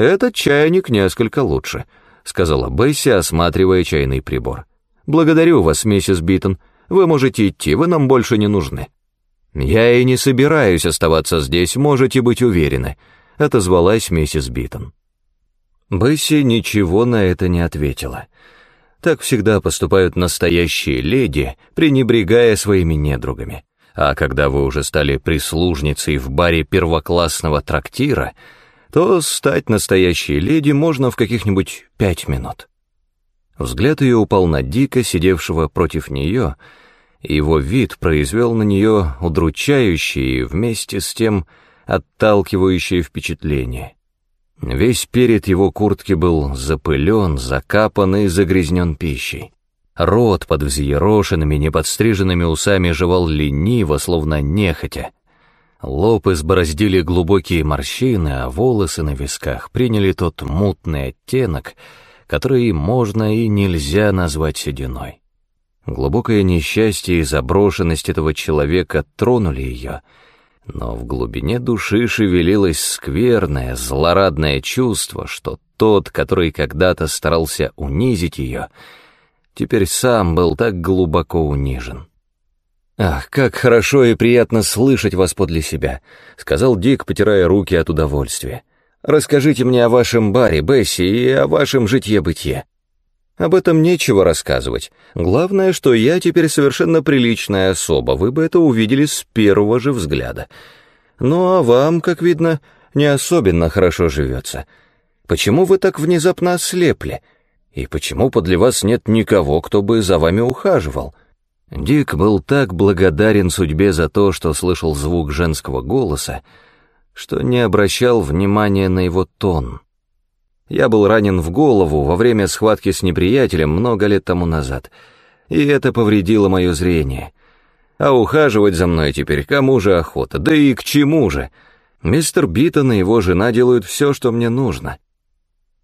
«Этот чайник несколько лучше», — сказала Бесси, осматривая чайный прибор. «Благодарю вас, миссис Биттон. Вы можете идти, вы нам больше не нужны». «Я и не собираюсь оставаться здесь, можете быть уверены», — отозвалась миссис Биттон. Бесси ничего на это не ответила. Так всегда поступают настоящие леди, пренебрегая своими недругами. А когда вы уже стали прислужницей в баре первоклассного трактира, то стать настоящей леди можно в каких-нибудь пять минут. Взгляд ее упал на Дика, сидевшего против нее, и его вид произвел на нее удручающее и вместе с тем отталкивающее впечатление. Весь перед его куртки был запылен, закапан и загрязнен пищей. Рот под взъерошенными, неподстриженными усами жевал лениво, словно нехотя. Лоб избороздили глубокие морщины, а волосы на висках приняли тот мутный оттенок, который можно и нельзя назвать сединой. Глубокое несчастье и заброшенность этого человека тронули ее — но в глубине души шевелилось скверное, злорадное чувство, что тот, который когда-то старался унизить ее, теперь сам был так глубоко унижен. «Ах, как хорошо и приятно слышать вас подле себя», — сказал Дик, потирая руки от удовольствия. «Расскажите мне о вашем баре, Бесси, и о вашем житье-бытие. Об этом нечего рассказывать. Главное, что я теперь совершенно приличная особа, вы бы это увидели с первого же взгляда. Ну а вам, как видно, не особенно хорошо живется. Почему вы так внезапно ослепли? И почему подле вас нет никого, кто бы за вами ухаживал?» Дик был так благодарен судьбе за то, что слышал звук женского голоса, что не обращал внимания на его тон. Я был ранен в голову во время схватки с неприятелем много лет тому назад, и это повредило мое зрение. А ухаживать за мной теперь кому же охота, да и к чему же? Мистер Биттон и его жена делают все, что мне нужно.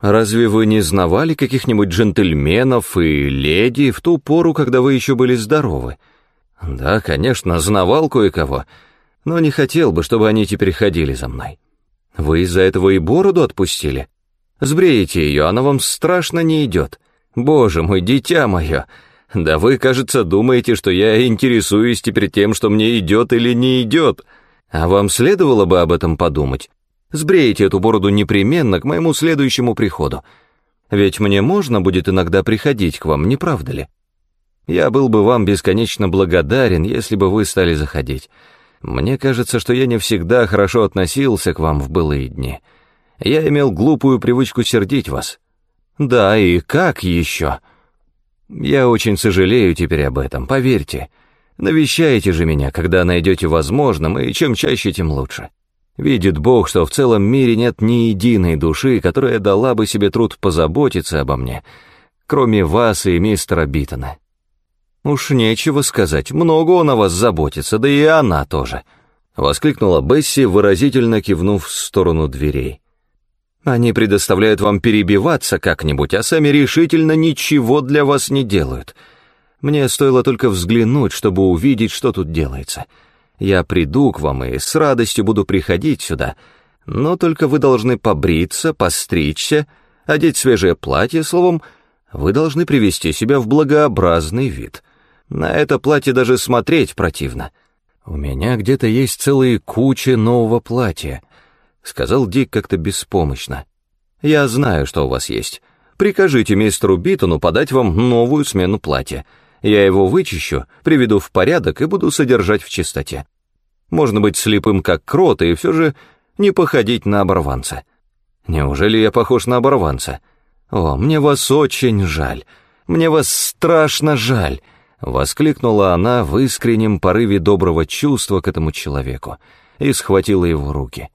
Разве вы не знавали каких-нибудь джентльменов и леди в ту пору, когда вы еще были здоровы? Да, конечно, знавал кое-кого, но не хотел бы, чтобы они теперь ходили за мной. Вы из-за этого и бороду отпустили?» Сбрейте ее, она вам страшно не идет. Боже мой, дитя мое! Да вы, кажется, думаете, что я интересуюсь теперь тем, что мне идет или не идет. А вам следовало бы об этом подумать. Сбрейте эту бороду непременно к моему следующему приходу. Ведь мне можно будет иногда приходить к вам, не правда ли? Я был бы вам бесконечно благодарен, если бы вы стали заходить. Мне кажется, что я не всегда хорошо относился к вам в былые дни» я имел глупую привычку сердить вас. Да, и как еще? Я очень сожалею теперь об этом, поверьте. Навещайте же меня, когда найдете возможным, и чем чаще, тем лучше. Видит Бог, что в целом мире нет ни единой души, которая дала бы себе труд позаботиться обо мне, кроме вас и мистера Биттона. Уж нечего сказать, много он о вас заботится, да и она тоже. Воскликнула Бесси, выразительно кивнув в сторону дверей. Они предоставляют вам перебиваться как-нибудь, а сами решительно ничего для вас не делают. Мне стоило только взглянуть, чтобы увидеть, что тут делается. Я приду к вам и с радостью буду приходить сюда, но только вы должны побриться, постричься, одеть свежее платье, словом, вы должны привести себя в благообразный вид. На это платье даже смотреть противно. У меня где-то есть целые кучи нового платья — сказал Дик как-то беспомощно. «Я знаю, что у вас есть. Прикажите мистеру Битону подать вам новую смену платья. Я его вычищу, приведу в порядок и буду содержать в чистоте. Можно быть слепым как крот и все же не походить на оборванца. Неужели я похож на оборванца? О, мне вас очень жаль. Мне вас страшно жаль!» Воскликнула она в искреннем порыве доброго чувства к этому человеку и схватила его руки.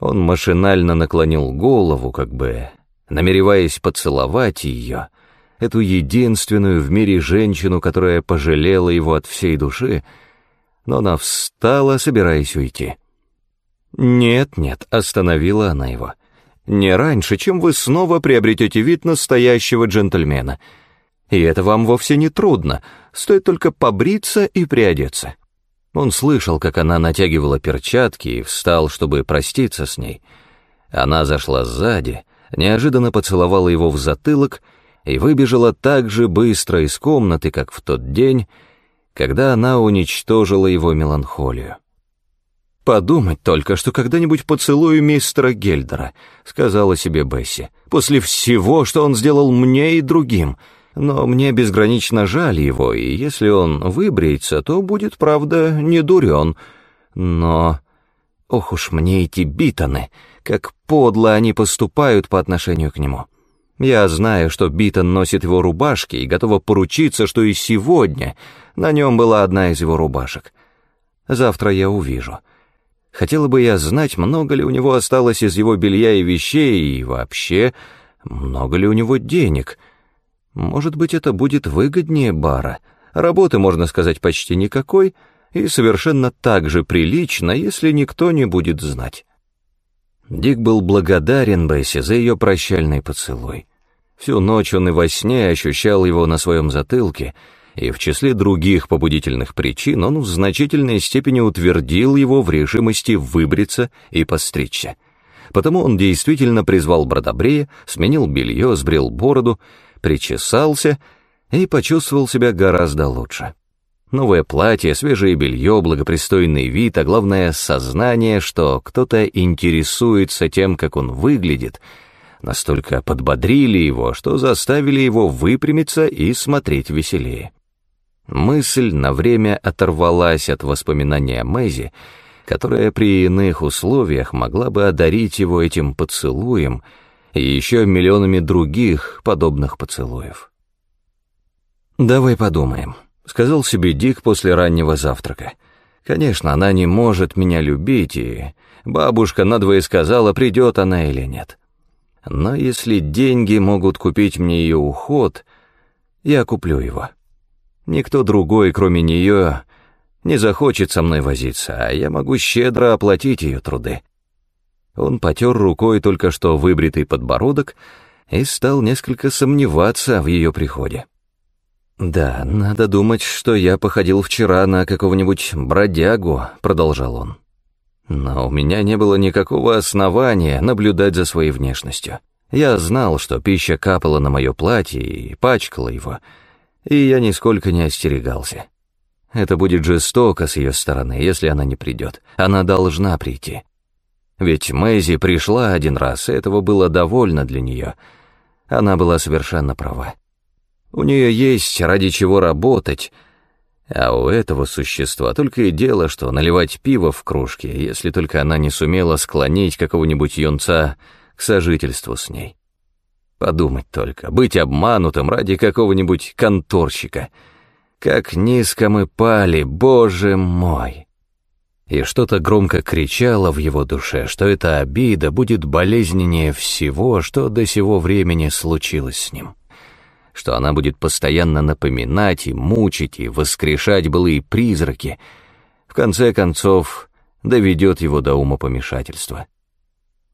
Он машинально наклонил голову, как бы намереваясь поцеловать ее, эту единственную в мире женщину, которая пожалела его от всей души, но она встала, собираясь уйти. «Нет, нет», — остановила она его, — «не раньше, чем вы снова приобретете вид настоящего джентльмена. И это вам вовсе не трудно, стоит только побриться и приодеться». Он слышал, как она натягивала перчатки и встал, чтобы проститься с ней. Она зашла сзади, неожиданно поцеловала его в затылок и выбежала так же быстро из комнаты, как в тот день, когда она уничтожила его меланхолию. «Подумать только, что когда-нибудь поцелую мистера Гельдера», — сказала себе Бесси, «после всего, что он сделал мне и другим. Но мне безгранично жаль его, и если он выбреется, то будет, правда, не дурен. Но... Ох уж мне эти битоны, как подло они поступают по отношению к нему». Я знаю, что Битон носит его рубашки и готова поручиться, что и сегодня на нем была одна из его рубашек. Завтра я увижу. Хотела бы я знать, много ли у него осталось из его белья и вещей, и вообще, много ли у него денег. Может быть, это будет выгоднее бара. Работы, можно сказать, почти никакой, и совершенно так же прилично, если никто не будет знать. Дик был благодарен Бесси за ее прощальный поцелуй. Всю ночь он и во сне ощущал его на своем затылке — и в числе других побудительных причин он в значительной степени утвердил его в решимости выбриться и постричься. Потому он действительно призвал Бродобрея, сменил белье, сбрил бороду, причесался и почувствовал себя гораздо лучше. Новое платье, свежее белье, благопристойный вид, а главное — сознание, что кто-то интересуется тем, как он выглядит, настолько подбодрили его, что заставили его выпрямиться и смотреть веселее. Мысль на время оторвалась от воспоминания Мэйзи, которая при иных условиях могла бы одарить его этим поцелуем и еще миллионами других подобных поцелуев. «Давай подумаем», — сказал себе Дик после раннего завтрака. «Конечно, она не может меня любить, и бабушка надвое сказала, придет она или нет. Но если деньги могут купить мне ее уход, я куплю его». Никто другой, кроме нее, не захочет со мной возиться, а я могу щедро оплатить ее труды. Он потер рукой только что выбритый подбородок и стал несколько сомневаться в ее приходе. «Да, надо думать, что я походил вчера на какого-нибудь бродягу», — продолжал он. «Но у меня не было никакого основания наблюдать за своей внешностью. Я знал, что пища капала на мое платье и пачкала его, — и я нисколько не остерегался. Это будет жестоко с ее стороны, если она не придет. Она должна прийти. Ведь Мэйзи пришла один раз, и этого было довольно для нее. Она была совершенно права. У нее есть ради чего работать, а у этого существа только и дело, что наливать пиво в кружке, если только она не сумела склонить какого-нибудь юнца к сожительству с ней. Подумать только, быть обманутым ради какого-нибудь конторщика. Как низко мы пали, боже мой! И что-то громко кричало в его душе, что эта обида будет болезненнее всего, что до сего времени случилось с ним. Что она будет постоянно напоминать и мучить, и воскрешать былые призраки. В конце концов, доведет его до ума помешательства.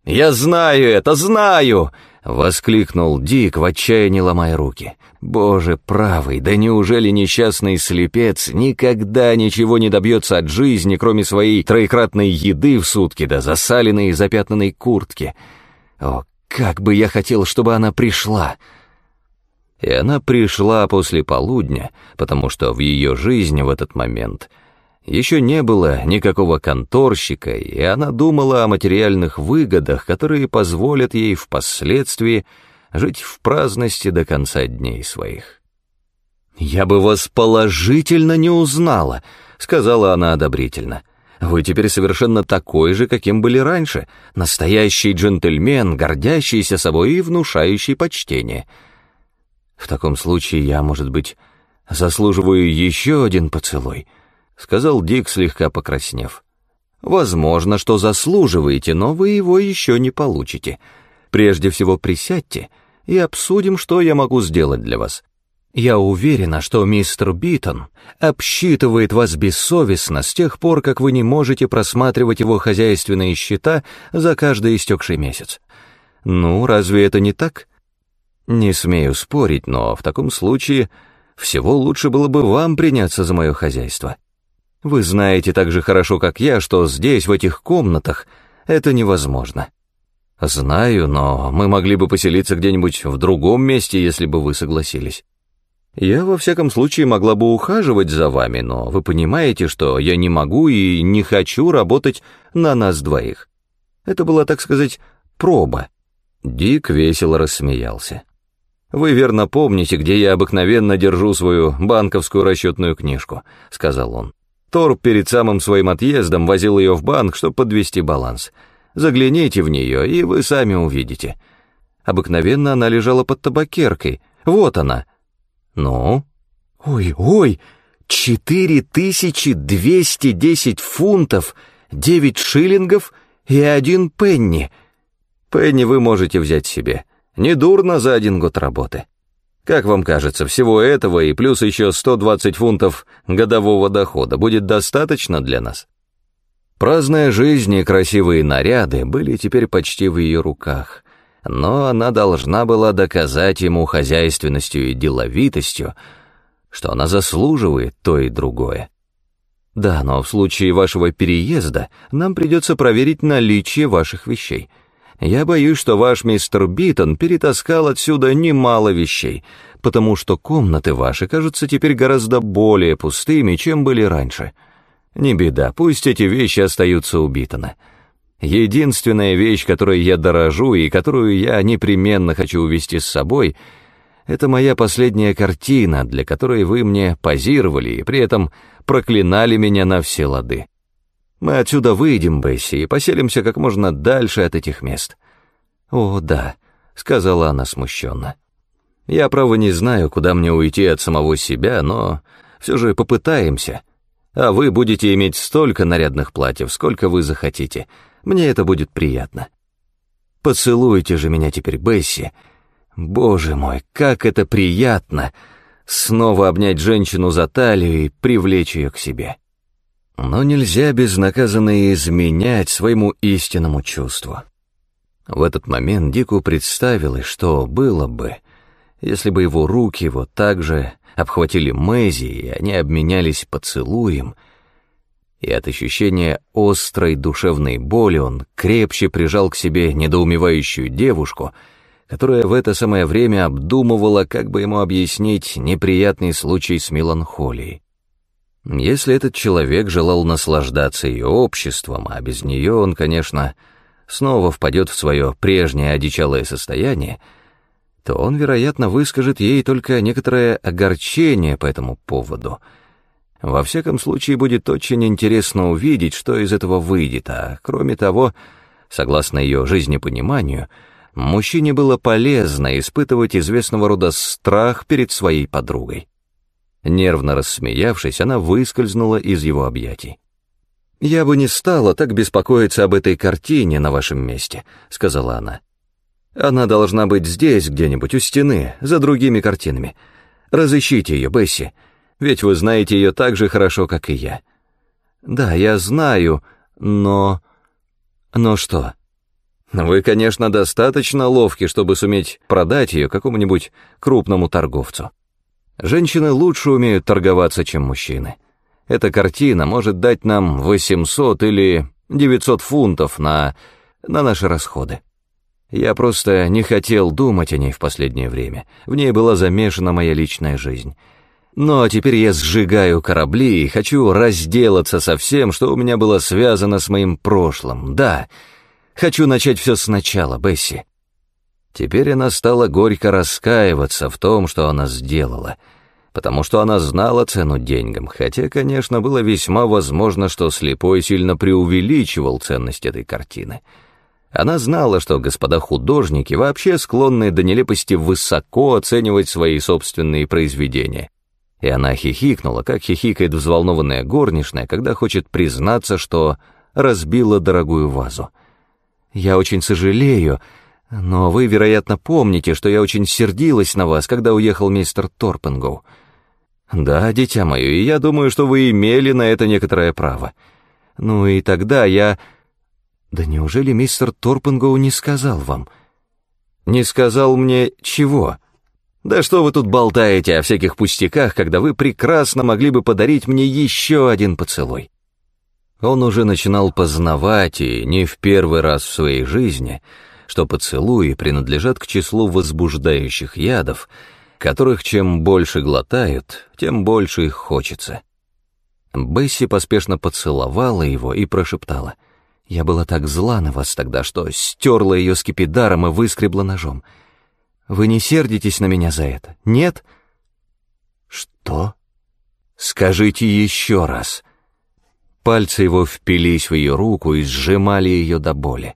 «Я знаю это, знаю!» — воскликнул Дик в отчаянии ломая руки. «Боже правый, да неужели несчастный слепец никогда ничего не добьется от жизни, кроме своей троекратной еды в сутки да засаленной и запятнанной куртки? О, как бы я хотел, чтобы она пришла!» И она пришла после полудня, потому что в ее жизни в этот момент — еще не было никакого конторщика, и она думала о материальных выгодах, которые позволят ей впоследствии жить в праздности до конца дней своих. «Я бы вас положительно не узнала», — сказала она одобрительно. «Вы теперь совершенно такой же, каким были раньше, настоящий джентльмен, гордящийся собой и внушающий почтение. В таком случае я, может быть, заслуживаю еще один поцелуй». — сказал Дик, слегка покраснев. «Возможно, что заслуживаете, но вы его еще не получите. Прежде всего присядьте и обсудим, что я могу сделать для вас. Я уверена, что мистер Битон обсчитывает вас бессовестно с тех пор, как вы не можете просматривать его хозяйственные счета за каждый истекший месяц. Ну, разве это не так? Не смею спорить, но в таком случае всего лучше было бы вам приняться за мое хозяйство. Вы знаете так же хорошо, как я, что здесь, в этих комнатах, это невозможно. Знаю, но мы могли бы поселиться где-нибудь в другом месте, если бы вы согласились. Я, во всяком случае, могла бы ухаживать за вами, но вы понимаете, что я не могу и не хочу работать на нас двоих. Это была, так сказать, проба. Дик весело рассмеялся. «Вы верно помните, где я обыкновенно держу свою банковскую расчетную книжку», — сказал он. Торп перед самым своим отъездом возил ее в банк, чтобы подвести баланс. Загляните в нее, и вы сами увидите. Обыкновенно она лежала под табакеркой. Вот она. Ну? Ой, ой, четыре тысячи двести десять фунтов, девять шиллингов и один пенни — Пенни вы можете взять себе. Недурно за один год работы. Как вам кажется, всего этого и плюс еще 120 фунтов годового дохода будет достаточно для нас? Праздная жизнь и красивые наряды были теперь почти в ее руках, но она должна была доказать ему хозяйственностью и деловитостью, что она заслуживает то и другое. Да, но в случае вашего переезда нам придется проверить наличие ваших вещей — я боюсь, что ваш мистер Битон перетаскал отсюда немало вещей, потому что комнаты ваши кажутся теперь гораздо более пустыми, чем были раньше. Не беда, пусть эти вещи остаются у Битона. Единственная вещь, которой я дорожу и которую я непременно хочу увезти с собой, это моя последняя картина, для которой вы мне позировали и при этом проклинали меня на все лады. Мы отсюда выйдем, Бесси, и поселимся как можно дальше от этих мест». «О, да», — сказала она смущенно. «Я, право, не знаю, куда мне уйти от самого себя, но все же попытаемся. А вы будете иметь столько нарядных платьев, сколько вы захотите. Мне это будет приятно. Поцелуйте же меня теперь, Бесси. Боже мой, как это приятно!» снова обнять женщину за талию и привлечь ее к себе. Но нельзя безнаказанно изменять своему истинному чувству. В этот момент Дику представилось, что было бы, если бы его руки вот так же обхватили Мэзи, и они обменялись поцелуем, и от ощущения острой душевной боли он крепче прижал к себе недоумевающую девушку, которая в это самое время обдумывала, как бы ему объяснить неприятный случай с меланхолией. Если этот человек желал наслаждаться ее обществом, а без нее он, конечно, снова впадет в свое прежнее одичалое состояние, то он, вероятно, выскажет ей только некоторое огорчение по этому поводу. Во всяком случае, будет очень интересно увидеть, что из этого выйдет, а кроме того, согласно ее жизнепониманию, мужчине было полезно испытывать известного рода страх перед своей подругой. Нервно рассмеявшись, она выскользнула из его объятий. «Я бы не стала так беспокоиться об этой картине на вашем месте», — сказала она. «Она должна быть здесь, где-нибудь у стены, за другими картинами. Разыщите ее, Бесси, ведь вы знаете ее так же хорошо, как и я». «Да, я знаю, но...» «Но что?» «Вы, конечно, достаточно ловки, чтобы суметь продать ее какому-нибудь крупному торговцу». Женщины лучше умеют торговаться, чем мужчины. Эта картина может дать нам 800 или 900 фунтов на, на наши расходы. Я просто не хотел думать о ней в последнее время. В ней была замешана моя личная жизнь. Но теперь я сжигаю корабли и хочу разделаться со всем, что у меня было связано с моим прошлым. Да, хочу начать все сначала, Бесси. Теперь она стала горько раскаиваться в том, что она сделала, потому что она знала цену деньгам, хотя, конечно, было весьма возможно, что слепой сильно преувеличивал ценность этой картины. Она знала, что господа художники вообще склонны до нелепости высоко оценивать свои собственные произведения. И она хихикнула, как хихикает взволнованная горничная, когда хочет признаться, что разбила дорогую вазу. «Я очень сожалею», но вы, вероятно, помните, что я очень сердилась на вас, когда уехал мистер Торпенгоу. Да, дитя мое, и я думаю, что вы имели на это некоторое право. Ну и тогда я... Да неужели мистер Торпенгоу не сказал вам? Не сказал мне чего? Да что вы тут болтаете о всяких пустяках, когда вы прекрасно могли бы подарить мне еще один поцелуй? Он уже начинал познавать, и не в первый раз в своей жизни, что поцелуи принадлежат к числу возбуждающих ядов, которых чем больше глотают, тем больше их хочется. Бесси поспешно поцеловала его и прошептала. «Я была так зла на вас тогда, что стерла ее скипидаром и выскребла ножом. Вы не сердитесь на меня за это, нет?» «Что?» «Скажите еще раз». Пальцы его впились в ее руку и сжимали ее до боли.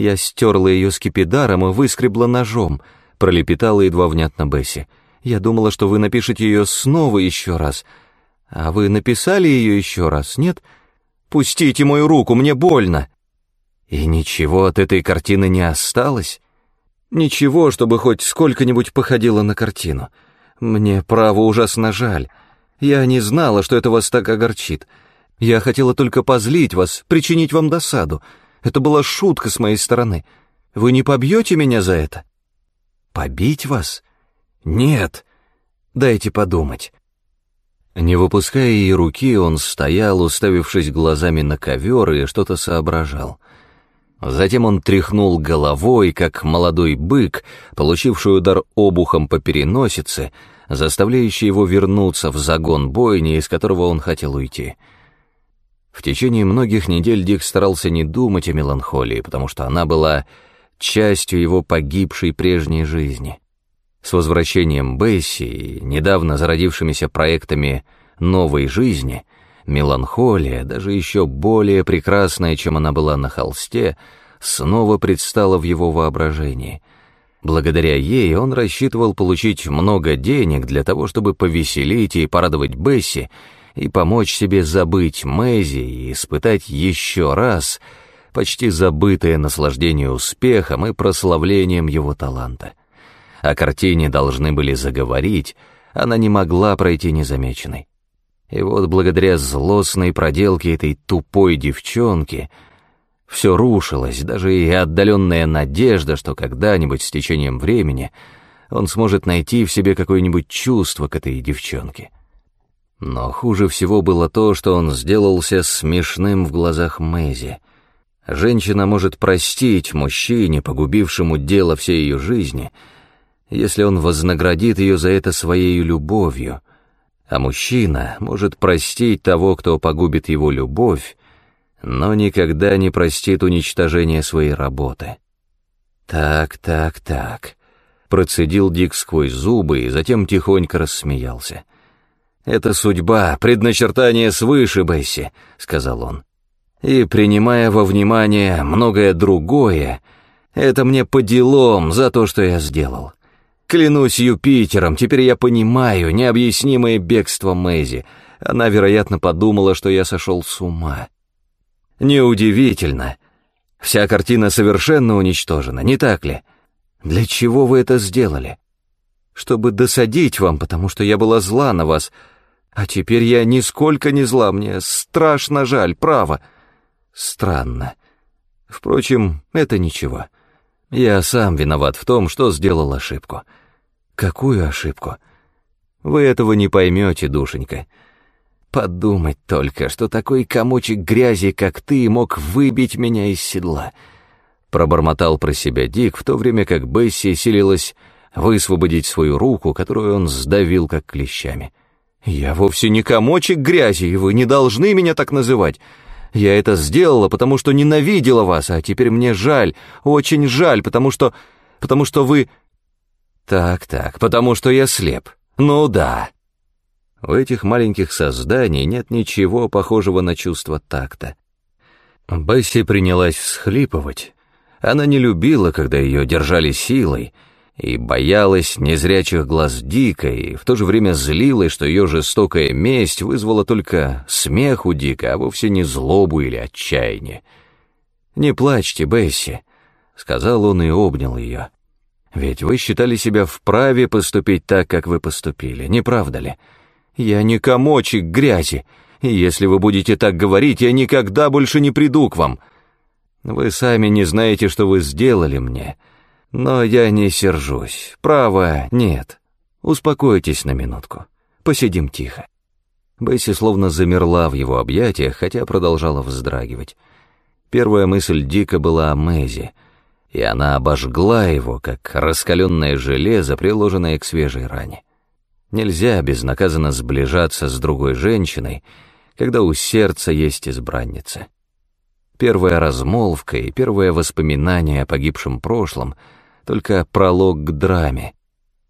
Я стерла ее скипидаром и выскребла ножом, пролепетала едва внятно Бесси. Я думала, что вы напишете ее снова еще раз. А вы написали ее еще раз, нет? Пустите мою руку, мне больно. И ничего от этой картины не осталось? Ничего, чтобы хоть сколько-нибудь походило на картину. Мне, право, ужасно жаль. Я не знала, что это вас так огорчит. Я хотела только позлить вас, причинить вам досаду. Это была шутка с моей стороны. Вы не побьете меня за это? Побить вас? Нет. Дайте подумать. Не выпуская ей руки, он стоял, уставившись глазами на ковер и что-то соображал. Затем он тряхнул головой, как молодой бык, получивший удар обухом по переносице, заставляющий его вернуться в загон бойни, из которого он хотел уйти. В течение многих недель Дик старался не думать о меланхолии, потому что она была частью его погибшей прежней жизни. С возвращением Бесси и недавно зародившимися проектами новой жизни, меланхолия, даже еще более прекрасная, чем она была на холсте, снова предстала в его воображении. Благодаря ей он рассчитывал получить много денег для того, чтобы повеселить и порадовать Бесси, и помочь себе забыть Мэзи и испытать еще раз почти забытое наслаждение успехом и прославлением его таланта. О картине должны были заговорить, она не могла пройти незамеченной. И вот благодаря злостной проделке этой тупой девчонки все рушилось, даже и отдаленная надежда, что когда-нибудь с течением времени он сможет найти в себе какое-нибудь чувство к этой девчонке. Но хуже всего было то, что он сделался смешным в глазах Мэзи. Женщина может простить мужчине, погубившему дело всей ее жизни, если он вознаградит ее за это своей любовью, а мужчина может простить того, кто погубит его любовь, но никогда не простит уничтожение своей работы. «Так, так, так», — процедил Дик сквозь зубы и затем тихонько рассмеялся. «Это судьба, предначертание свыше, Бесси», — сказал он. «И, принимая во внимание многое другое, это мне по делам за то, что я сделал. Клянусь Юпитером, теперь я понимаю необъяснимое бегство Мэйзи. Она, вероятно, подумала, что я сошел с ума. Неудивительно. Вся картина совершенно уничтожена, не так ли? Для чего вы это сделали? Чтобы досадить вам, потому что я была зла на вас, — а теперь я нисколько не зла, мне страшно жаль, право. Странно. Впрочем, это ничего. Я сам виноват в том, что сделал ошибку. Какую ошибку? Вы этого не поймете, душенька. Подумать только, что такой комочек грязи, как ты, мог выбить меня из седла. Пробормотал про себя Дик, в то время как Бесси силилась высвободить свою руку, которую он сдавил как клещами. «Я вовсе не комочек грязи, и вы не должны меня так называть. Я это сделала, потому что ненавидела вас, а теперь мне жаль, очень жаль, потому что... потому что вы...» «Так-так, потому что я слеп. Ну да». У этих маленьких созданий нет ничего похожего на чувство такта. Бесси принялась всхлипывать. Она не любила, когда ее держали силой, и боялась незрячих глаз Дика, и в то же время злилась, что ее жестокая месть вызвала только смех у Дика, а вовсе не злобу или отчаяние. «Не плачьте, Бесси», — сказал он и обнял ее. «Ведь вы считали себя вправе поступить так, как вы поступили, не правда ли? Я не комочек грязи, и если вы будете так говорить, я никогда больше не приду к вам. Вы сами не знаете, что вы сделали мне». Но я не сержусь. Право, нет. Успокойтесь на минутку. Посидим тихо. Бесси словно замерла в его объятиях, хотя продолжала вздрагивать. Первая мысль Дика была о Мэзи. и она обожгла его, как раскаленное железо, приложенное к свежей ране. Нельзя безнаказанно сближаться с другой женщиной, когда у сердца есть избранница. Первая размолвка и первое воспоминание о погибшем прошлом — только пролог к драме,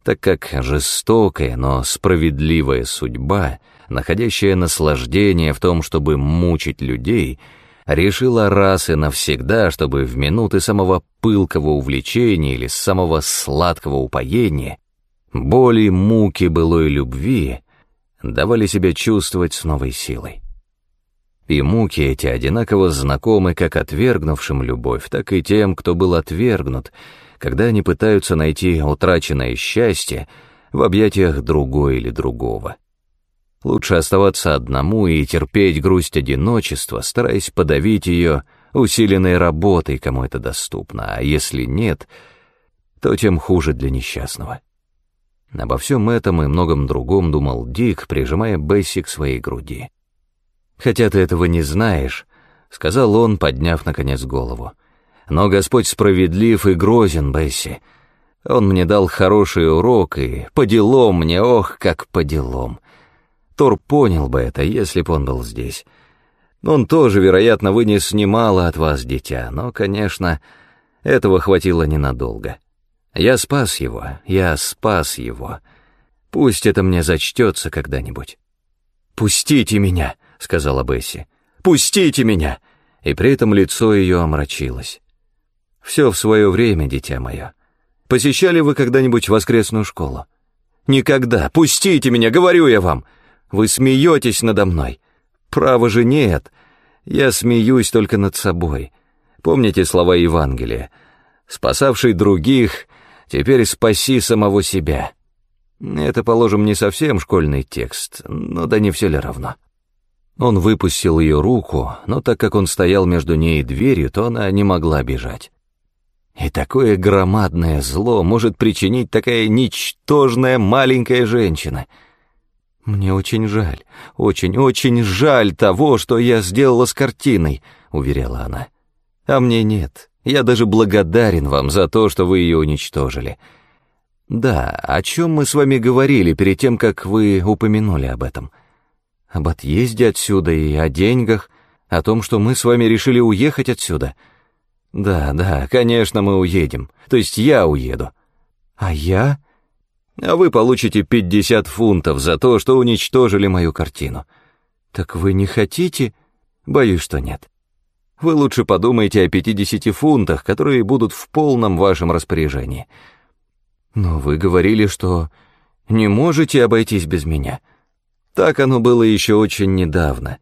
так как жестокая, но справедливая судьба, находящая наслаждение в том, чтобы мучить людей, решила раз и навсегда, чтобы в минуты самого пылкого увлечения или самого сладкого упоения боли, муки былой любви давали себя чувствовать с новой силой. И муки эти одинаково знакомы как отвергнувшим любовь, так и тем, кто был отвергнут, когда они пытаются найти утраченное счастье в объятиях другой или другого. Лучше оставаться одному и терпеть грусть одиночества, стараясь подавить ее усиленной работой, кому это доступно, а если нет, то тем хуже для несчастного. Обо всем этом и многом другом думал Дик, прижимая Бесси к своей груди. «Хотя ты этого не знаешь», — сказал он, подняв, наконец, голову. «Но Господь справедлив и грозен, Бесси. Он мне дал хороший урок, и по делам мне, ох, как по делам. Тор понял бы это, если б он был здесь. Он тоже, вероятно, вынес немало от вас, дитя, но, конечно, этого хватило ненадолго». Я спас его, я спас его. Пусть это мне зачтется когда-нибудь. «Пустите меня!» — сказала Бесси. «Пустите меня!» И при этом лицо ее омрачилось. «Все в свое время, дитя мое. Посещали вы когда-нибудь воскресную школу?» «Никогда! Пустите меня, говорю я вам! Вы смеетесь надо мной!» «Право же нет! Я смеюсь только над собой. Помните слова Евангелия? Спасавший других Теперь спаси самого себя. Это, положим, не совсем школьный текст, но да не все ли равно. Он выпустил ее руку, но так как он стоял между ней и дверью, то она не могла бежать. И такое громадное зло может причинить такая ничтожная маленькая женщина. «Мне очень жаль, очень-очень жаль того, что я сделала с картиной», — уверяла она. «А мне нет. Я даже благодарен вам за то, что вы ее уничтожили. Да, о чем мы с вами говорили перед тем, как вы упомянули об этом? Об отъезде отсюда и о деньгах, о том, что мы с вами решили уехать отсюда. Да, да, конечно, мы уедем. То есть я уеду. А я? А вы получите 50 фунтов за то, что уничтожили мою картину. Так вы не хотите? Боюсь, что нет. Вы лучше подумайте о 50 фунтах, которые будут в полном вашем распоряжении. Но вы говорили, что не можете обойтись без меня. Так оно было еще очень недавно.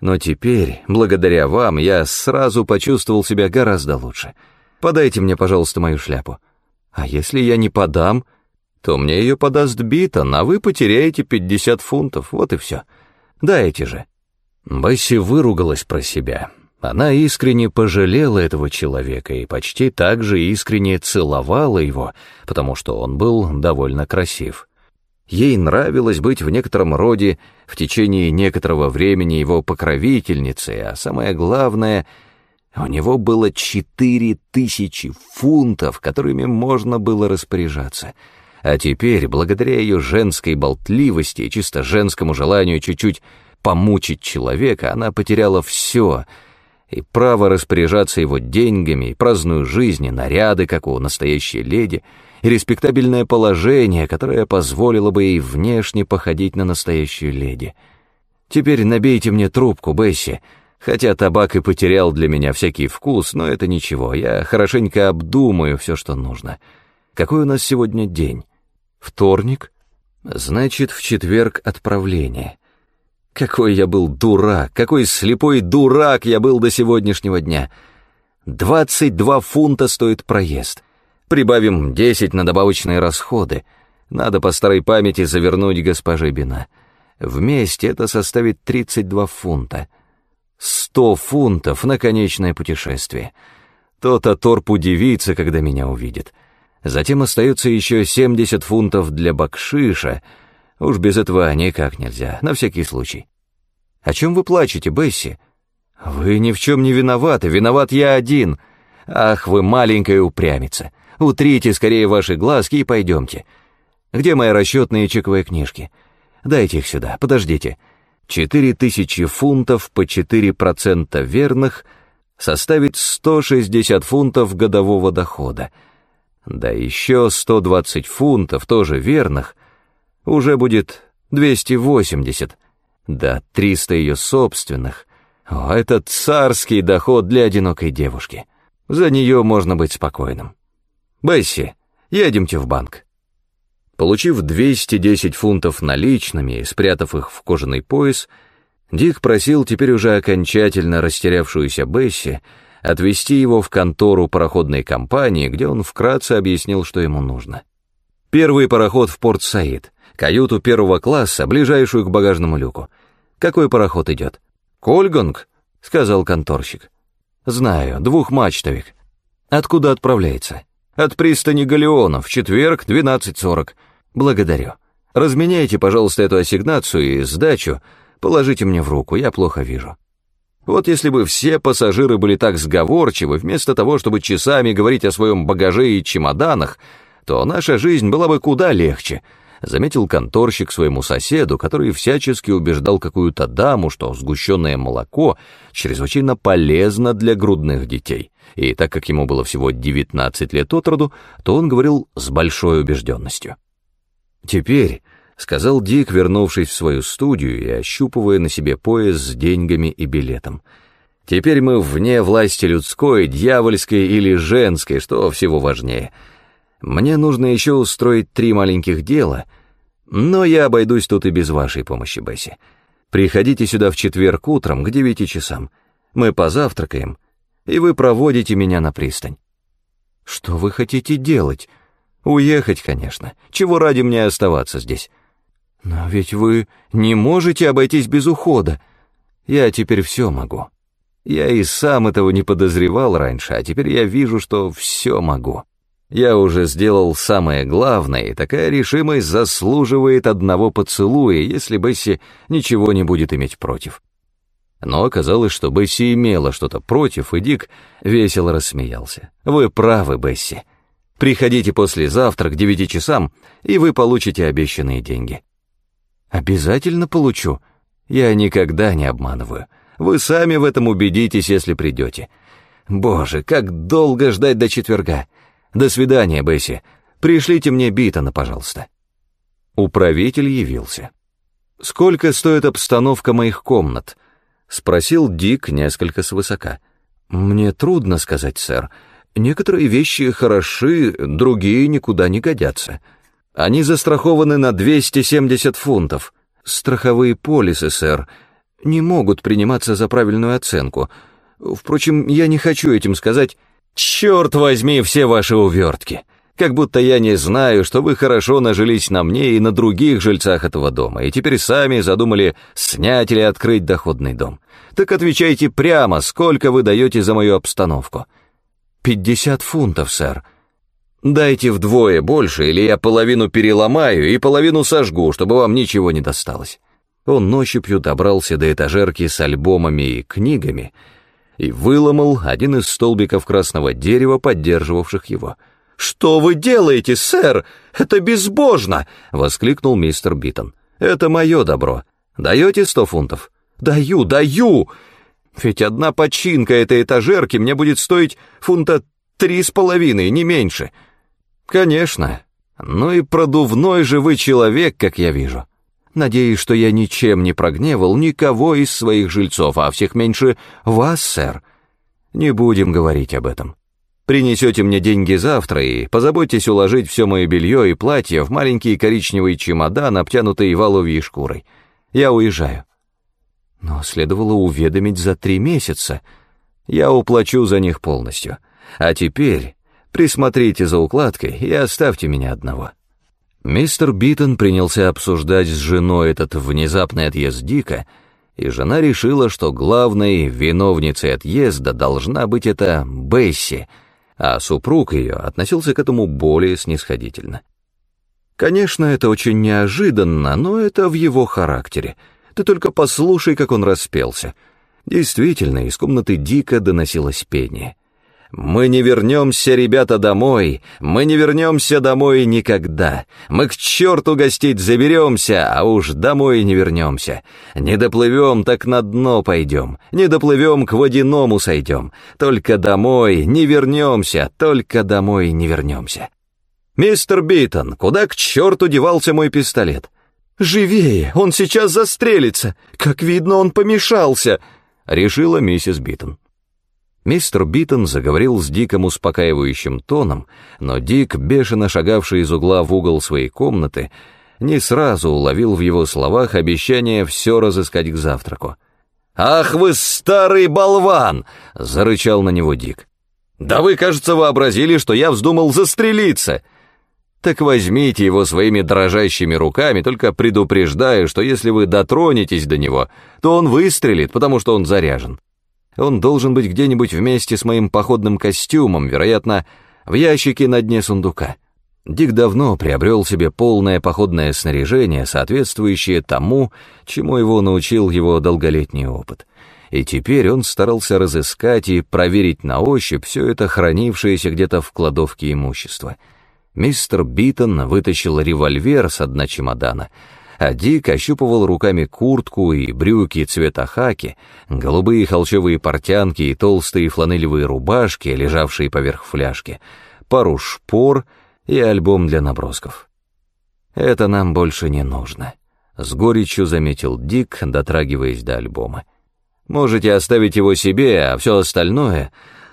Но теперь, благодаря вам, я сразу почувствовал себя гораздо лучше. Подайте мне, пожалуйста, мою шляпу. А если я не подам, то мне ее подаст Битон, а вы потеряете 50 фунтов, вот и все. Дайте же». Бесси выругалась про себя. Она искренне пожалела этого человека и почти так же искренне целовала его, потому что он был довольно красив. Ей нравилось быть в некотором роде в течение некоторого времени его покровительницей, а самое главное, у него было четыре тысячи фунтов, которыми можно было распоряжаться. А теперь, благодаря ее женской болтливости и чисто женскому желанию чуть-чуть помучить человека, она потеряла все — и право распоряжаться его деньгами, и праздную жизнь, и наряды, как у настоящей леди, и респектабельное положение, которое позволило бы ей внешне походить на настоящую леди. Теперь набейте мне трубку, Бесси, хотя табак и потерял для меня всякий вкус, но это ничего, я хорошенько обдумаю все, что нужно. Какой у нас сегодня день? Вторник? Значит, в четверг отправление. Какой я был дурак, какой слепой дурак я был до сегодняшнего дня. Двадцать два фунта стоит проезд. Прибавим десять на добавочные расходы. Надо по старой памяти завернуть госпоже Бина. Вместе это составит тридцать два фунта. Сто фунтов на конечное путешествие. То-то Торп удивится, когда меня увидит. Затем остается еще семьдесят фунтов для бакшиша — Уж без этого никак нельзя, на всякий случай. О чем вы плачете, Бесси? Вы ни в чем не виноваты, виноват я один. Ах, вы маленькая упрямица. Утрите скорее ваши глазки и пойдемте. Где мои расчетные чековые книжки? Дайте их сюда, подождите. Четыре тысячи фунтов по четыре процента верных составит 160 фунтов годового дохода. Да еще 120 фунтов, тоже верных, уже будет 280, да 300 ее собственных. О, это царский доход для одинокой девушки. За нее можно быть спокойным. Бесси, едемте в банк. Получив 210 фунтов наличными и спрятав их в кожаный пояс, Дик просил теперь уже окончательно растерявшуюся Бесси отвезти его в контору пароходной компании, где он вкратце объяснил, что ему нужно. Первый пароход в Порт-Саид, каюту первого класса, ближайшую к багажному люку. Какой пароход идет? Кольгонг, сказал конторщик. Знаю, двухмачтовик. Откуда отправляется? От пристани Галеонов, в четверг, 12.40. Благодарю. Разменяйте, пожалуйста, эту ассигнацию и сдачу, положите мне в руку, я плохо вижу. Вот если бы все пассажиры были так сговорчивы, вместо того, чтобы часами говорить о своем багаже и чемоданах, то наша жизнь была бы куда легче, заметил конторщик своему соседу, который всячески убеждал какую-то даму, что сгущенное молоко чрезвычайно полезно для грудных детей. И так как ему было всего 19 лет от роду, то он говорил с большой убежденностью. Теперь, сказал Дик, вернувшись в свою студию и ощупывая на себе пояс с деньгами и билетом. Теперь мы вне власти людской, дьявольской или женской, что всего важнее. Мне нужно еще устроить три маленьких дела, но я обойдусь тут и без вашей помощи, Бесси. Приходите сюда в четверг утром к девяти часам. Мы позавтракаем, и вы проводите меня на пристань. Что вы хотите делать? Уехать, конечно. Чего ради мне оставаться здесь? Но ведь вы не можете обойтись без ухода. Я теперь все могу. Я и сам этого не подозревал раньше, а теперь я вижу, что все могу. Я уже сделал самое главное, и такая решимость заслуживает одного поцелуя, если Бесси ничего не будет иметь против. Но оказалось, что Бесси имела что-то против, и Дик весело рассмеялся. «Вы правы, Бесси. Приходите послезавтра к девяти часам, и вы получите обещанные деньги». «Обязательно получу. Я никогда не обманываю. Вы сами в этом убедитесь, если придете. Боже, как долго ждать до четверга. До свидания, Бесси. Пришлите мне Битона, пожалуйста». Управитель явился. «Сколько стоит обстановка моих комнат?» — спросил Дик несколько свысока. «Мне трудно сказать, сэр. Некоторые вещи хороши, другие никуда не годятся». Они застрахованы на 270 фунтов. Страховые полисы, сэр, не могут приниматься за правильную оценку. Впрочем, я не хочу этим сказать «Черт возьми все ваши увертки!» Как будто я не знаю, что вы хорошо нажились на мне и на других жильцах этого дома, и теперь сами задумали снять или открыть доходный дом. Так отвечайте прямо, сколько вы даете за мою обстановку. «Пятьдесят фунтов, сэр», Дайте вдвое больше, или я половину переломаю и половину сожгу, чтобы вам ничего не досталось. Он нощупью добрался до этажерки с альбомами и книгами и выломал один из столбиков красного дерева, поддерживавших его. «Что вы делаете, сэр? Это безбожно!» — воскликнул мистер Биттон. «Это мое добро. Даете сто фунтов?» «Даю, даю! Ведь одна починка этой этажерки мне будет стоить фунта три с половиной, не меньше». «Конечно. Ну и продувной же вы человек, как я вижу. Надеюсь, что я ничем не прогневал никого из своих жильцов, а всех меньше вас, сэр. Не будем говорить об этом. Принесете мне деньги завтра и позаботьтесь уложить все мое белье и платье в маленький коричневый чемодан, обтянутый воловьей шкурой. Я уезжаю. Но следовало уведомить за три месяца. Я уплачу за них полностью. А теперь Присмотрите за укладкой и оставьте меня одного». Мистер Биттон принялся обсуждать с женой этот внезапный отъезд Дика, и жена решила, что главной виновницей отъезда должна быть эта Бесси, а супруг ее относился к этому более снисходительно. Конечно, это очень неожиданно, но это в его характере. Ты только послушай, как он распелся. Действительно, из комнаты Дика доносилось пение. Мы не вернемся, ребята, домой, мы не вернемся домой никогда. Мы к черту гостить заберемся, а уж домой не вернемся. Не доплывем, так на дно пойдем, не доплывем, к водяному сойдем. Только домой не вернемся, только домой не вернемся. «Мистер Биттон, куда к черту девался мой пистолет?» «Живее, он сейчас застрелится! Как видно, он помешался!» — решила миссис Биттон. Мистер Биттон заговорил с Диком успокаивающим тоном, но Дик, бешено шагавший из угла в угол своей комнаты, не сразу уловил в его словах обещание все разыскать к завтраку. «Ах вы старый болван!» — зарычал на него Дик. «Да вы, кажется, вообразили, что я вздумал застрелиться!» Так возьмите его своими дрожащими руками, только предупреждаю, что если вы дотронетесь до него, то он выстрелит, потому что он заряжен. Он должен быть где-нибудь вместе с моим походным костюмом, вероятно, в ящике на дне сундука. Дик давно приобрел себе полное походное снаряжение, соответствующее тому, чему его научил его долголетний опыт. И теперь он старался разыскать и проверить на ощупь все это хранившееся где-то в кладовке имущество. Мистер Биттон вытащил револьвер с дна чемодана — а Дик ощупывал руками куртку и брюки цвета хаки, голубые холщовые портянки и толстые фланелевые рубашки, лежавшие поверх фляжки, пару шпор и альбом для набросков. «Это нам больше не нужно», — с горечью заметил Дик, дотрагиваясь до альбома. «Можете оставить его себе, а все остальное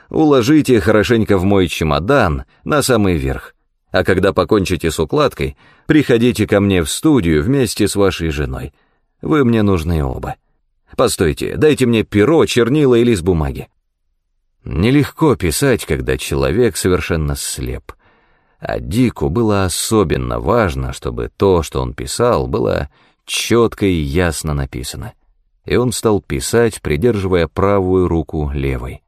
уложите хорошенько в мой чемодан на самый верх а когда покончите с укладкой, приходите ко мне в студию вместе с вашей женой. Вы мне нужны оба. Постойте, дайте мне перо, чернила и лист бумаги. Нелегко писать, когда человек совершенно слеп. А Дику было особенно важно, чтобы то, что он писал, было четко и ясно написано. И он стал писать, придерживая правую руку левой.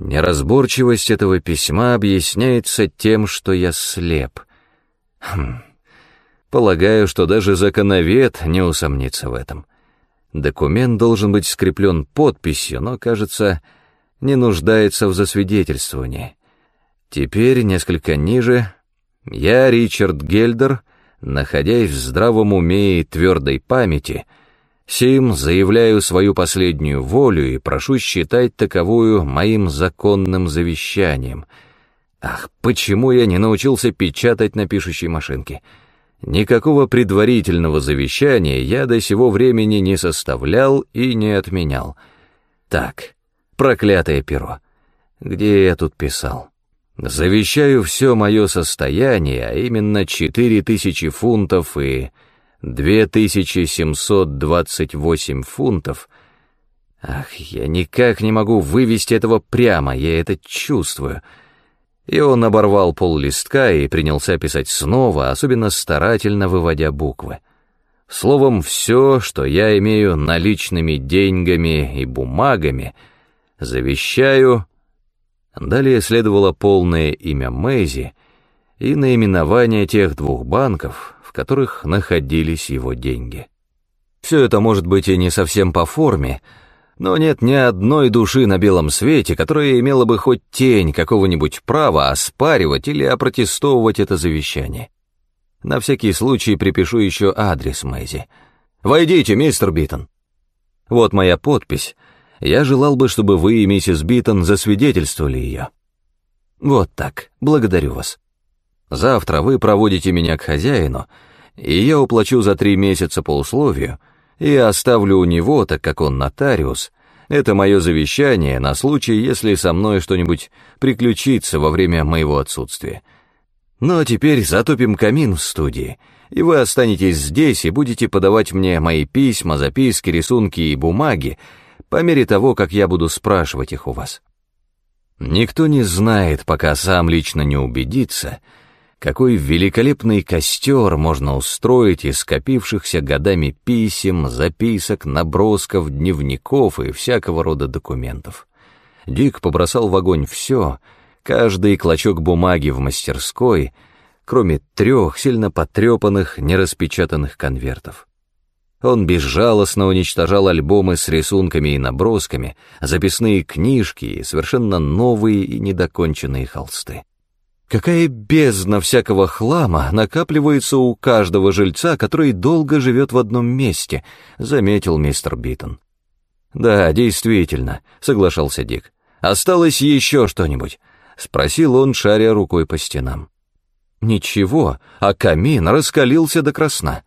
Неразборчивость этого письма объясняется тем, что я слеп. Хм. Полагаю, что даже законовед не усомнится в этом. Документ должен быть скреплен подписью, но, кажется, не нуждается в засвидетельствовании. Теперь, несколько ниже, я, Ричард Гельдер, находясь в здравом уме и твердой памяти, — Сим заявляю свою последнюю волю и прошу считать таковую моим законным завещанием. Ах, почему я не научился печатать на пишущей машинке? Никакого предварительного завещания я до сего времени не составлял и не отменял. Так, проклятое перо. Где я тут писал? Завещаю все мое состояние, а именно четыре тысячи фунтов и 2728 фунтов. Ах, я никак не могу вывести этого прямо, я это чувствую. И он оборвал пол листка и принялся писать снова, особенно старательно выводя буквы. Словом, все, что я имею наличными деньгами и бумагами, завещаю... Далее следовало полное имя Мэйзи и наименование тех двух банков, в которых находились его деньги. Все это может быть и не совсем по форме, но нет ни одной души на белом свете, которая имела бы хоть тень какого-нибудь права оспаривать или опротестовывать это завещание. На всякий случай припишу еще адрес Мэйзи. «Войдите, мистер Биттон». Вот моя подпись. Я желал бы, чтобы вы и миссис Биттон засвидетельствовали ее. Вот так. Благодарю вас. Завтра вы проводите меня к хозяину, и я уплачу за три месяца по условию, и оставлю у него, так как он нотариус, это мое завещание на случай, если со мной что-нибудь приключится во время моего отсутствия. Ну а теперь затопим камин в студии, и вы останетесь здесь и будете подавать мне мои письма, записки, рисунки и бумаги по мере того, как я буду спрашивать их у вас. Никто не знает, пока сам лично не убедится — какой великолепный костер можно устроить из скопившихся годами писем, записок, набросков, дневников и всякого рода документов. Дик побросал в огонь все, каждый клочок бумаги в мастерской, кроме трех сильно потрепанных, нераспечатанных конвертов. Он безжалостно уничтожал альбомы с рисунками и набросками, записные книжки и совершенно новые и недоконченные холсты. Какая бездна всякого хлама накапливается у каждого жильца, который долго живет в одном месте, заметил мистер Биттон. Да, действительно, соглашался Дик. Осталось еще что-нибудь? Спросил он, шаря рукой по стенам. Ничего, а камин раскалился докрасна.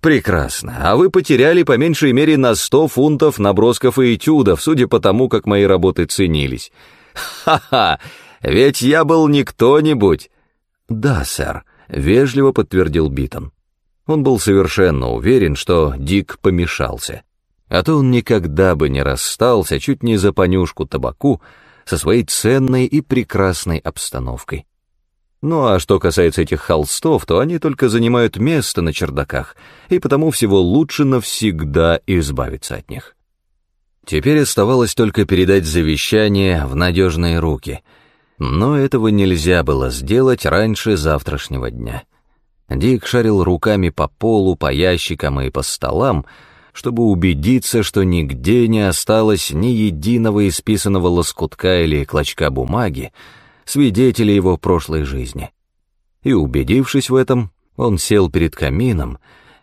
Прекрасно, а вы потеряли по меньшей мере на сто фунтов набросков и этюдов, судя по тому, как мои работы ценились. Ха-ха! Ведь я был не кто-нибудь. Да, сэр, вежливо подтвердил Биттон. Он был совершенно уверен, что Дик помешался. А то он никогда бы не расстался чуть не за понюшку табаку со своей ценной и прекрасной обстановкой. Ну а что касается этих холстов, то они только занимают место на чердаках, и потому всего лучше навсегда избавиться от них. Теперь оставалось только передать завещание в надежные руки — но этого нельзя было сделать раньше завтрашнего дня. Дик шарил руками по полу, по ящикам и по столам, чтобы убедиться, что нигде не осталось ни единого исписанного лоскутка или клочка бумаги, свидетелей его прошлой жизни. И убедившись в этом, он сел перед камином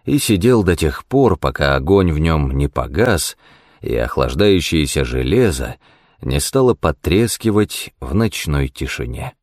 и сидел до тех пор, пока огонь в нем не погас, и охлаждающееся железо не стало потрескивать в ночной тишине.